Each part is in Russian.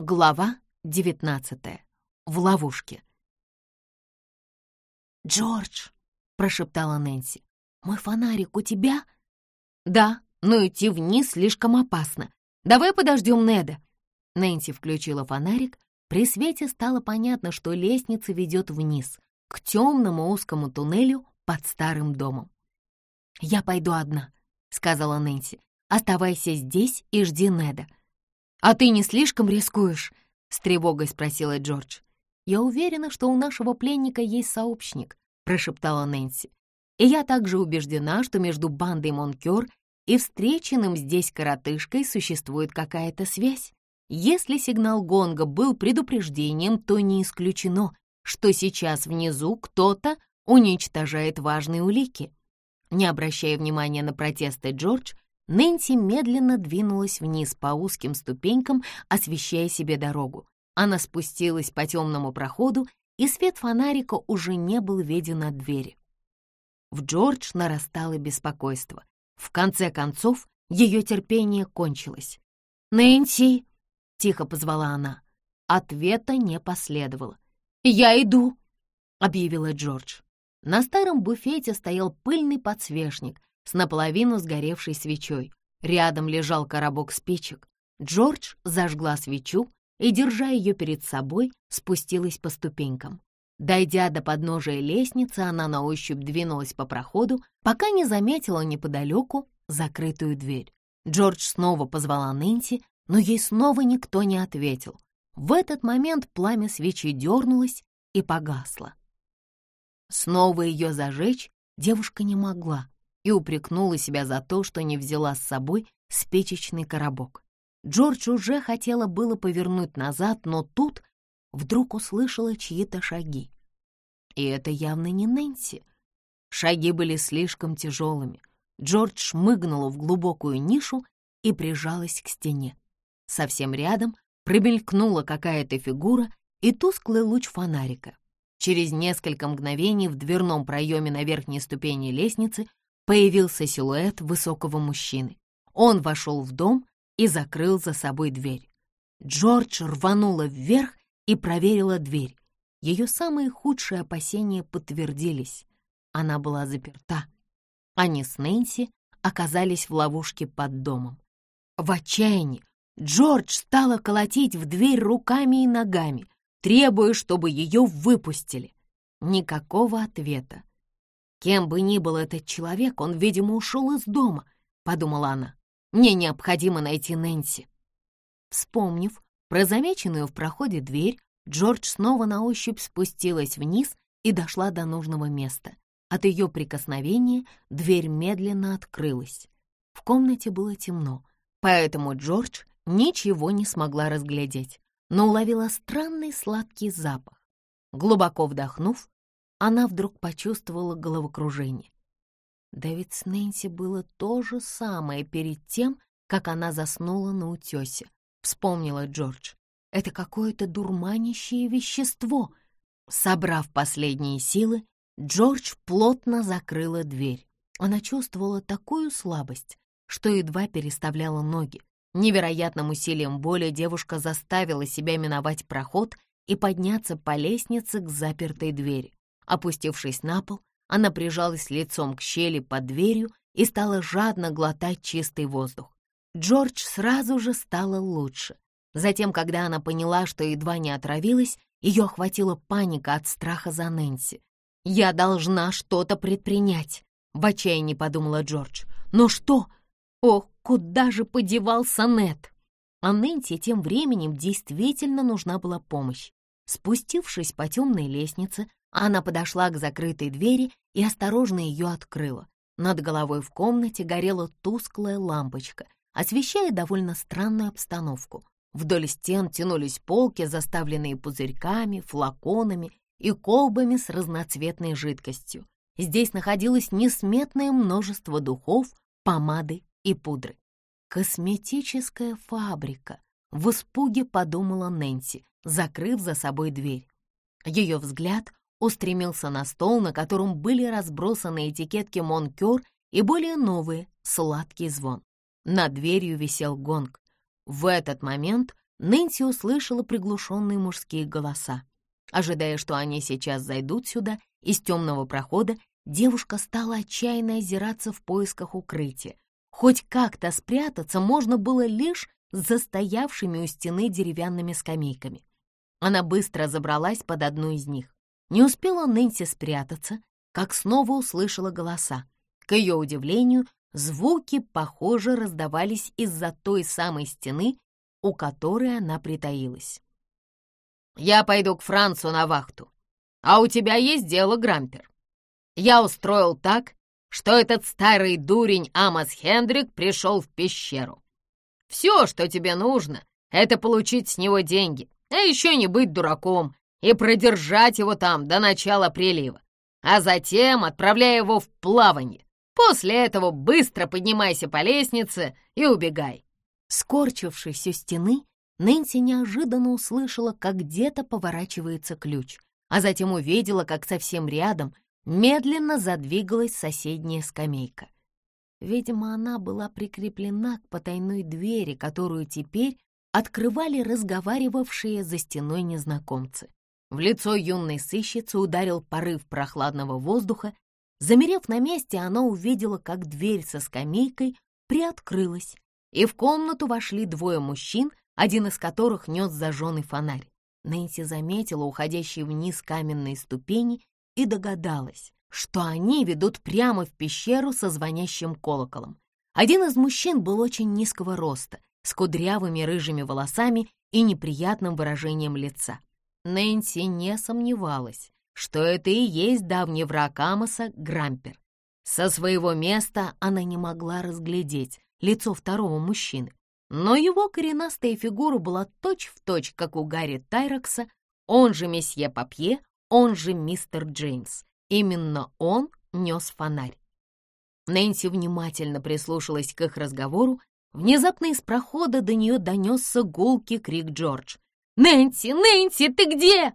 Глава 19. В ловушке. «Джордж!» — прошептала Нэнси. «Мой фонарик у тебя?» «Да, но идти вниз слишком опасно. Давай подождем Неда». Нэнси включила фонарик. При свете стало понятно, что лестница ведет вниз, к темному узкому туннелю под старым домом. «Я пойду одна», — сказала Нэнси. «Оставайся здесь и жди Неда. «А ты не слишком рискуешь?» — с тревогой спросила Джордж. «Я уверена, что у нашего пленника есть сообщник», — прошептала Нэнси. «И я также убеждена, что между бандой Монкер и встреченным здесь коротышкой существует какая-то связь. Если сигнал гонга был предупреждением, то не исключено, что сейчас внизу кто-то уничтожает важные улики». Не обращая внимания на протесты Джордж, Нэнси медленно двинулась вниз по узким ступенькам, освещая себе дорогу. Она спустилась по темному проходу, и свет фонарика уже не был виден от двери. В Джордж нарастало беспокойство. В конце концов, ее терпение кончилось. «Нэнси!» — тихо позвала она. Ответа не последовало. «Я иду!» — объявила Джордж. На старом буфете стоял пыльный подсвечник, с наполовину сгоревшей свечой. Рядом лежал коробок спичек. Джордж зажгла свечу и, держа ее перед собой, спустилась по ступенькам. Дойдя до подножия лестницы, она на ощупь двинулась по проходу, пока не заметила неподалеку закрытую дверь. Джордж снова позвала Нэнси, но ей снова никто не ответил. В этот момент пламя свечи дернулось и погасло. Снова ее зажечь девушка не могла, и упрекнула себя за то, что не взяла с собой спичечный коробок. Джордж уже хотела было повернуть назад, но тут вдруг услышала чьи-то шаги. И это явно не Нэнси. Шаги были слишком тяжелыми. Джордж шмыгнула в глубокую нишу и прижалась к стене. Совсем рядом промелькнула какая-то фигура и тусклый луч фонарика. Через несколько мгновений в дверном проеме на верхней ступени лестницы появился силуэт высокого мужчины. Он вошел в дом и закрыл за собой дверь. Джордж рванула вверх и проверила дверь. Ее самые худшие опасения подтвердились. Она была заперта. Они с Нэнси оказались в ловушке под домом. В отчаянии Джордж стала колотить в дверь руками и ногами, требуя, чтобы ее выпустили. Никакого ответа. Кем бы ни был этот человек, он, видимо, ушел из дома, подумала она. Мне необходимо найти Нэнси. Вспомнив про замеченную в проходе дверь, Джордж снова на ощупь спустилась вниз и дошла до нужного места. От ее прикосновения дверь медленно открылась. В комнате было темно, поэтому Джордж ничего не смогла разглядеть, но уловила странный сладкий запах. Глубоко вдохнув, она вдруг почувствовала головокружение. Да ведь с Нэнси было то же самое перед тем, как она заснула на утесе, вспомнила Джордж. Это какое-то дурманящее вещество. Собрав последние силы, Джордж плотно закрыла дверь. Она чувствовала такую слабость, что едва переставляла ноги. Невероятным усилием боли девушка заставила себя миновать проход и подняться по лестнице к запертой двери. Опустившись на пол, она прижалась лицом к щели под дверью и стала жадно глотать чистый воздух. Джордж сразу же стало лучше. Затем, когда она поняла, что едва не отравилась, ее охватила паника от страха за Нэнси. «Я должна что-то предпринять», — в отчаянии подумала Джордж. «Но что? Ох, куда же подевался Нет?» А Нэнси тем временем действительно нужна была помощь. Спустившись по темной лестнице, она подошла к закрытой двери и осторожно ее открыла. Над головой в комнате горела тусклая лампочка, освещая довольно странную обстановку. Вдоль стен тянулись полки, заставленные пузырьками, флаконами и колбами с разноцветной жидкостью. Здесь находилось несметное множество духов, помады и пудры. «Косметическая фабрика», — в испуге подумала Нэнси, закрыв за собой дверь. Ее взгляд устремился на стол, на котором были разбросаны этикетки Монкер и более новые «Сладкий звон». Над дверью висел гонг. В этот момент Нэнси услышала приглушенные мужские голоса. Ожидая, что они сейчас зайдут сюда, из темного прохода девушка стала отчаянно озираться в поисках укрытия. Хоть как-то спрятаться можно было лишь за стоявшими у стены деревянными скамейками. Она быстро забралась под одну из них. Не успела Нэнси спрятаться, как снова услышала голоса. К ее удивлению, звуки, похоже, раздавались из-за той самой стены, у которой она притаилась. «Я пойду к Францу на вахту. А у тебя есть дело, Грампер. Я устроил так, что этот старый дурень Амос Хендрик пришел в пещеру. Все, что тебе нужно, это получить с него деньги, а еще не быть дураком и продержать его там до начала прилива, а затем отправляй его в плавание. После этого быстро поднимайся по лестнице и убегай. Скорчившись у стены, Нэнси неожиданно услышала, как где-то поворачивается ключ, а затем увидела, как совсем рядом медленно задвигалась соседняя скамейка. Видимо, она была прикреплена к потайной двери, которую теперь открывали разговаривавшие за стеной незнакомцы. В лицо юной сыщицы ударил порыв прохладного воздуха. Замерев на месте, она увидела, как дверь со скамейкой приоткрылась, и в комнату вошли двое мужчин, один из которых нес зажженный фонарь. Нэнси заметила уходящие вниз каменные ступени и догадалась, что они ведут прямо в пещеру со звонящим колоколом. Один из мужчин был очень низкого роста, с кудрявыми рыжими волосами и неприятным выражением лица. Нэнси не сомневалась, что это и есть давний враг Амоса Грампер. Со своего места она не могла разглядеть, лицо второго мужчины, но его коренастая фигура была точь-в-точь, точь, как у Гарри Тайрокса, он же месье Папье, он же мистер Джеймс. Именно он нес фонарь. Нэнси внимательно прислушалась к их разговору. Внезапно из прохода до нее донесся гулкий крик Джордж. «Нэнси! Нэнси, ты где?»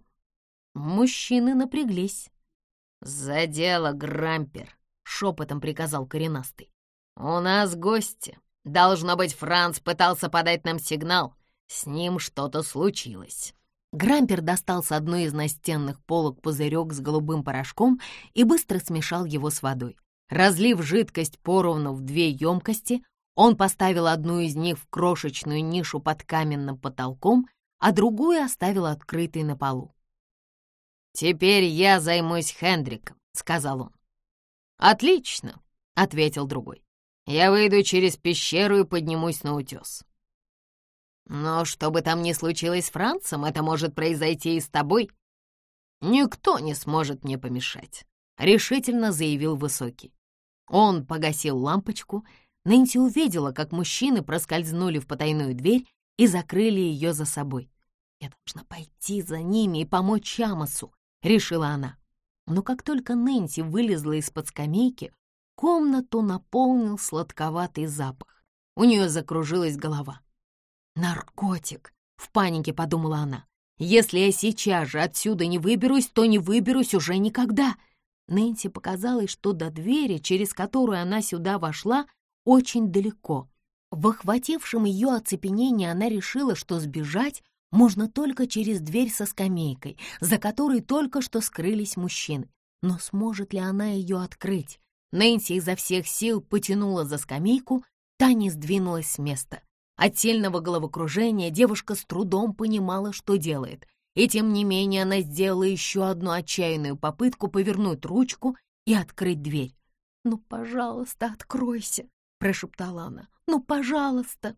Мужчины напряглись. «За дело, Грампер!» — шепотом приказал коренастый. «У нас гости. Должно быть, Франц пытался подать нам сигнал. С ним что-то случилось». Грампер достал с одной из настенных полок пузырек с голубым порошком и быстро смешал его с водой. Разлив жидкость поровну в две емкости, он поставил одну из них в крошечную нишу под каменным потолком, а другую оставил открытой на полу. «Теперь я займусь Хендриком», — сказал он. «Отлично», — ответил другой. Я выйду через пещеру и поднимусь на утес. Но что бы там ни случилось с Францем, это может произойти и с тобой. Никто не сможет мне помешать, — решительно заявил Высокий. Он погасил лампочку. Нэнси увидела, как мужчины проскользнули в потайную дверь и закрыли ее за собой. «Я должна пойти за ними и помочь Чамосу», — решила она. Но как только Нэнси вылезла из-под скамейки, Комнату наполнил сладковатый запах. У нее закружилась голова. «Наркотик!» — в панике подумала она. «Если я сейчас же отсюда не выберусь, то не выберусь уже никогда!» Нэнси показалось, что до двери, через которую она сюда вошла, очень далеко. В охватившем ее оцепенении она решила, что сбежать можно только через дверь со скамейкой, за которой только что скрылись мужчины. Но сможет ли она ее открыть? Нэнси изо всех сил потянула за скамейку, та не сдвинулась с места. От сильного головокружения девушка с трудом понимала, что делает, и тем не менее она сделала еще одну отчаянную попытку повернуть ручку и открыть дверь. «Ну, пожалуйста, откройся!» — прошептала она. «Ну, пожалуйста!»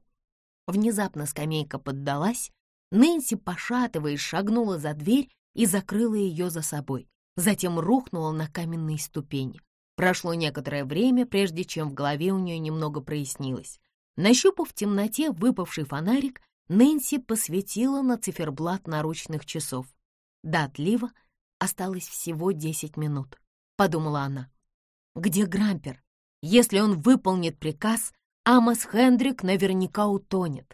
Внезапно скамейка поддалась. Нэнси, пошатываясь, шагнула за дверь и закрыла ее за собой. Затем рухнула на каменные ступени. Прошло некоторое время, прежде чем в голове у нее немного прояснилось. Нащупав в темноте выпавший фонарик, Нэнси посветила на циферблат наручных часов. До отлива осталось всего 10 минут, подумала она. Где Грампер? Если он выполнит приказ, Амос Хендрик наверняка утонет.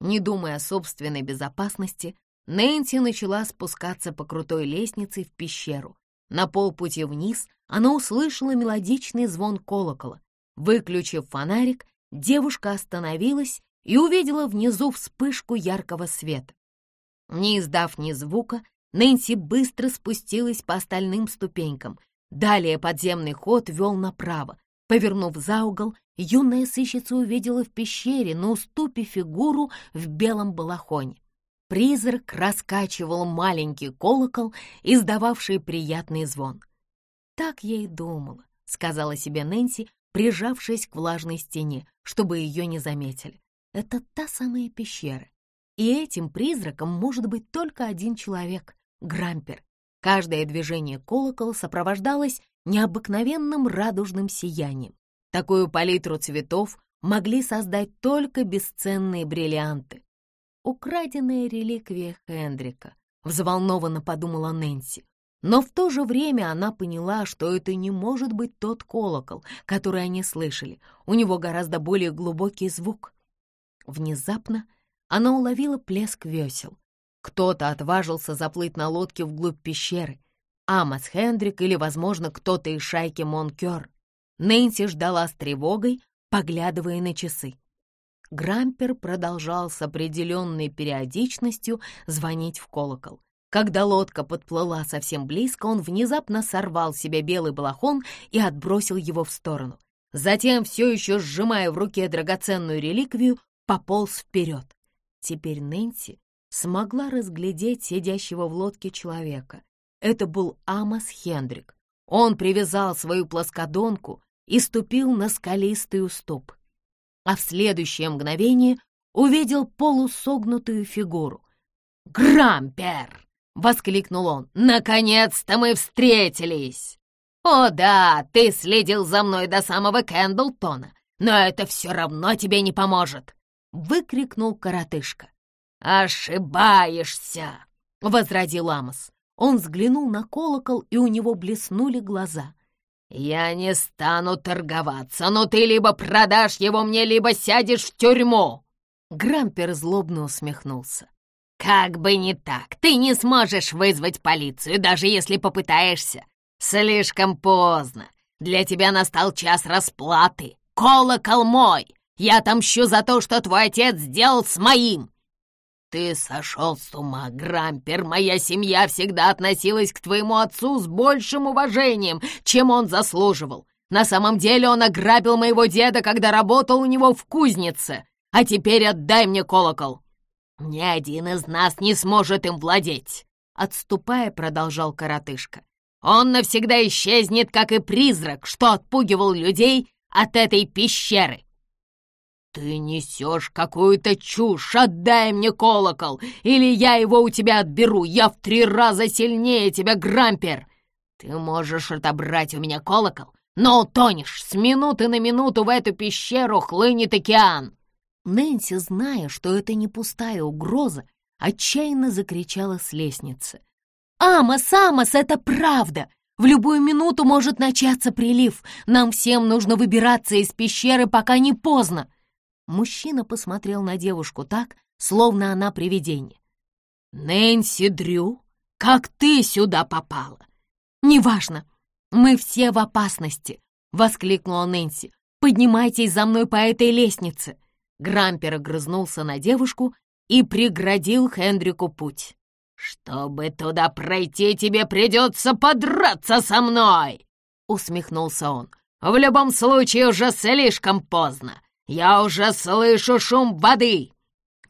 Не думая о собственной безопасности, Нэнси начала спускаться по крутой лестнице в пещеру. На полпути вниз она услышала мелодичный звон колокола. Выключив фонарик, девушка остановилась и увидела внизу вспышку яркого света. Не издав ни звука, Нэнси быстро спустилась по остальным ступенькам. Далее подземный ход вел направо. Повернув за угол, юная сыщица увидела в пещере на уступе фигуру в белом балахоне. Призрак раскачивал маленький колокол, издававший приятный звон. «Так я и думала», — сказала себе Нэнси, прижавшись к влажной стене, чтобы ее не заметили. «Это та самая пещера. И этим призраком может быть только один человек — Грампер. Каждое движение колокола сопровождалось необыкновенным радужным сиянием. Такую палитру цветов могли создать только бесценные бриллианты. Украденная реликвия Хендрика, взволнованно подумала Нэнси. Но в то же время она поняла, что это не может быть тот колокол, который они слышали. У него гораздо более глубокий звук. Внезапно она уловила плеск весел. Кто-то отважился заплыть на лодке вглубь пещеры. Амос Хендрик или, возможно, кто-то из шайки Монкер. Нэнси ждала с тревогой, поглядывая на часы. Грампер продолжал с определенной периодичностью звонить в колокол. Когда лодка подплыла совсем близко, он внезапно сорвал себе белый балахон и отбросил его в сторону. Затем, все еще сжимая в руке драгоценную реликвию, пополз вперед. Теперь Нэнси смогла разглядеть сидящего в лодке человека. Это был Амос Хендрик. Он привязал свою плоскодонку и ступил на скалистый уступ. А в следующее мгновение увидел полусогнутую фигуру. «Грампер!» — воскликнул он. «Наконец-то мы встретились!» «О да, ты следил за мной до самого Кэндлтона, но это все равно тебе не поможет!» — выкрикнул коротышка. «Ошибаешься!» — возразил Амос. Он взглянул на колокол, и у него блеснули глаза. «Я не стану торговаться, но ты либо продашь его мне, либо сядешь в тюрьму!» Грампер злобно усмехнулся. «Как бы не так, ты не сможешь вызвать полицию, даже если попытаешься. Слишком поздно. Для тебя настал час расплаты. Колокол мой! Я отомщу за то, что твой отец сделал с моим!» «Ты сошел с ума, Грампер! Моя семья всегда относилась к твоему отцу с большим уважением, чем он заслуживал. На самом деле он ограбил моего деда, когда работал у него в кузнице. А теперь отдай мне колокол!» «Ни один из нас не сможет им владеть!» Отступая, продолжал коротышка. «Он навсегда исчезнет, как и призрак, что отпугивал людей от этой пещеры!» «Ты несешь какую-то чушь! Отдай мне колокол, или я его у тебя отберу! Я в три раза сильнее тебя, Грампер! Ты можешь отобрать у меня колокол, но утонешь! С минуты на минуту в эту пещеру хлынет океан!» Нэнси, зная, что это не пустая угроза, отчаянно закричала с лестницы. «Амос, Амос, это правда! В любую минуту может начаться прилив. Нам всем нужно выбираться из пещеры, пока не поздно!» Мужчина посмотрел на девушку так, словно она привидение. «Нэнси Дрю, как ты сюда попала?» «Неважно, мы все в опасности!» — воскликнула Нэнси. «Поднимайтесь за мной по этой лестнице!» Грампер огрызнулся на девушку и преградил Хендрику путь. «Чтобы туда пройти, тебе придется подраться со мной!» — усмехнулся он. «В любом случае уже слишком поздно. Я уже слышу шум воды!»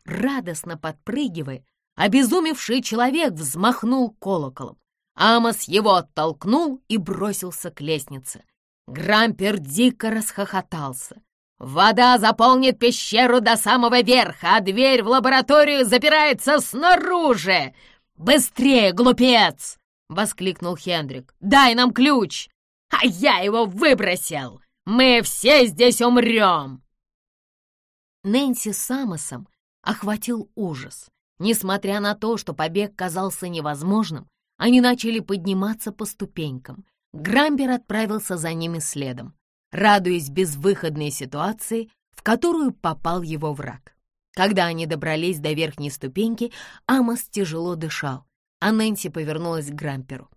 Радостно подпрыгивая, обезумевший человек взмахнул колоколом. Амос его оттолкнул и бросился к лестнице. Грампер дико расхохотался. «Вода заполнит пещеру до самого верха, а дверь в лабораторию запирается снаружи! Быстрее, глупец!» — воскликнул Хендрик. «Дай нам ключ!» «А я его выбросил! Мы все здесь умрем!» Нэнси с Амосом охватил ужас. Несмотря на то, что побег казался невозможным, они начали подниматься по ступенькам. Грамбер отправился за ними следом, радуясь безвыходной ситуации, в которую попал его враг. Когда они добрались до верхней ступеньки, Амос тяжело дышал, а Нэнси повернулась к Грамперу.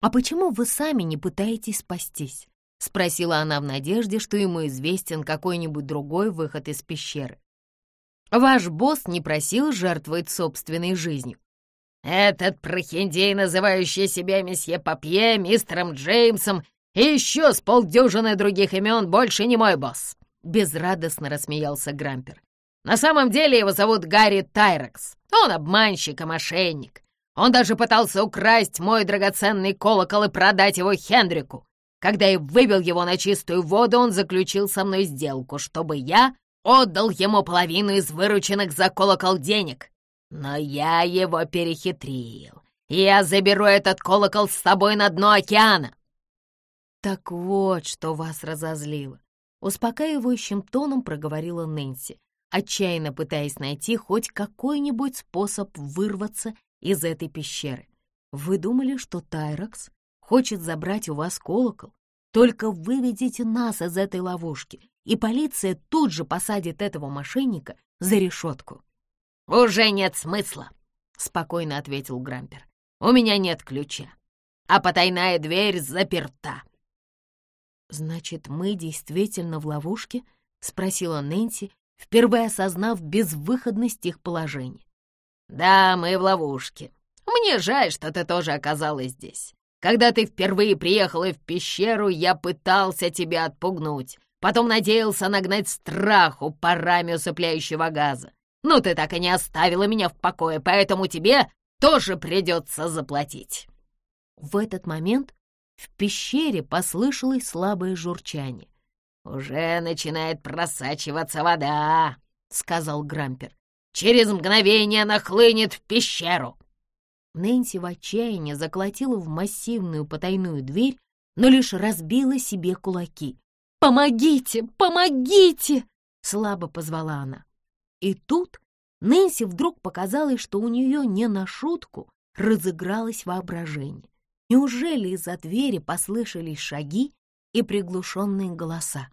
«А почему вы сами не пытаетесь спастись?» — спросила она в надежде, что ему известен какой-нибудь другой выход из пещеры. Ваш босс не просил жертвовать собственной жизнью. Этот прохиндей, называющий себя месье Папье, мистером Джеймсом и еще с полдюжины других имен, больше не мой босс. Безрадостно рассмеялся Грампер. На самом деле его зовут Гарри Тайрекс. Он обманщик и мошенник. Он даже пытался украсть мой драгоценный колокол и продать его Хендрику. Когда я вывел его на чистую воду, он заключил со мной сделку, чтобы я отдал ему половину из вырученных за колокол денег. Но я его перехитрил, я заберу этот колокол с собой на дно океана. Так вот, что вас разозлило. Успокаивающим тоном проговорила Нэнси, отчаянно пытаясь найти хоть какой-нибудь способ вырваться из этой пещеры. Вы думали, что Тайрокс хочет забрать у вас колокол? Только выведите нас из этой ловушки, и полиция тут же посадит этого мошенника за решетку. «Уже нет смысла», — спокойно ответил Грампер. «У меня нет ключа, а потайная дверь заперта». «Значит, мы действительно в ловушке?» — спросила Нэнси, впервые осознав безвыходность их положения. «Да, мы в ловушке. Мне жаль, что ты тоже оказалась здесь. Когда ты впервые приехала в пещеру, я пытался тебя отпугнуть, потом надеялся нагнать страху парами усыпляющего газа. Но ты так и не оставила меня в покое, поэтому тебе тоже придется заплатить». В этот момент в пещере послышалось слабое журчание. «Уже начинает просачиваться вода», — сказал Грампер. «Через мгновение она хлынет в пещеру». Нэнси в отчаянии заколотила в массивную потайную дверь, но лишь разбила себе кулаки. «Помогите! Помогите!» — слабо позвала она. И тут Нэнси вдруг показалось, что у нее не на шутку разыгралось воображение. Неужели из-за двери послышались шаги и приглушенные голоса?